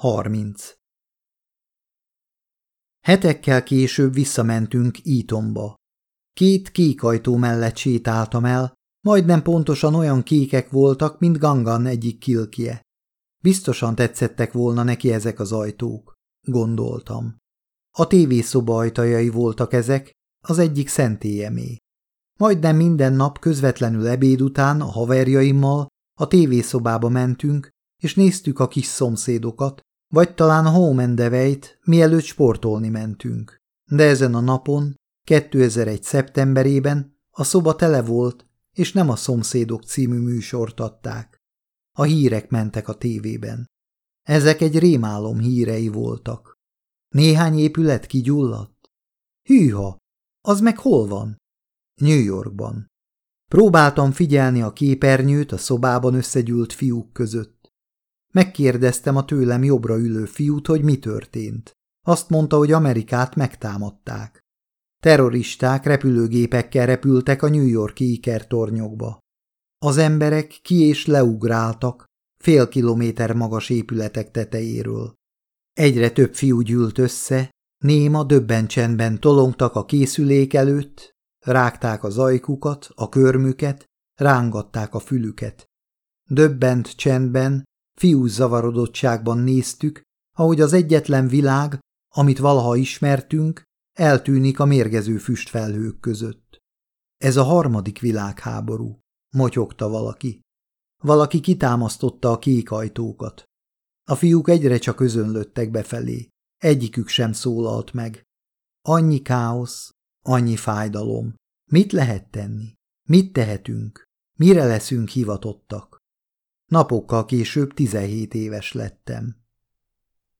30. Hetekkel később visszamentünk Ítomba. Két kék ajtó mellett sétáltam el, majdnem pontosan olyan kékek voltak, mint Gangan egyik kilkie. Biztosan tetszettek volna neki ezek az ajtók, gondoltam. A tévészoba ajtajai voltak ezek, az egyik szentélyemé. Majdnem minden nap közvetlenül ebéd után a haverjaimmal a tévészobába mentünk, és néztük a kis szomszédokat, vagy talán and mielőtt sportolni mentünk. De ezen a napon, 2001. szeptemberében a szoba tele volt, és nem a Szomszédok című műsort adták. A hírek mentek a tévében. Ezek egy rémálom hírei voltak. Néhány épület kigyulladt? Hűha, az meg hol van? New Yorkban. Próbáltam figyelni a képernyőt a szobában összegyűlt fiúk között. Megkérdeztem a tőlem jobbra ülő fiút, hogy mi történt. Azt mondta, hogy Amerikát megtámadták. Terroristák repülőgépekkel repültek a New Yorki ikertornyokba. Az emberek ki és leugráltak fél kilométer magas épületek tetejéről. Egyre több fiú gyűlt össze, néma döbben csendben tolongtak a készülék előtt, rágták az ajkukat, a körmüket, rángatták a fülüket. Döbbent csendben, fiú zavarodottságban néztük, ahogy az egyetlen világ, amit valaha ismertünk, eltűnik a mérgező füstfelhők között. Ez a harmadik világháború, motyogta valaki. Valaki kitámasztotta a kék ajtókat. A fiúk egyre csak özönlöttek befelé. Egyikük sem szólalt meg. Annyi káosz, annyi fájdalom. Mit lehet tenni? Mit tehetünk? Mire leszünk hivatottak? Napokkal később 17 éves lettem.